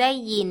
ได้ยิน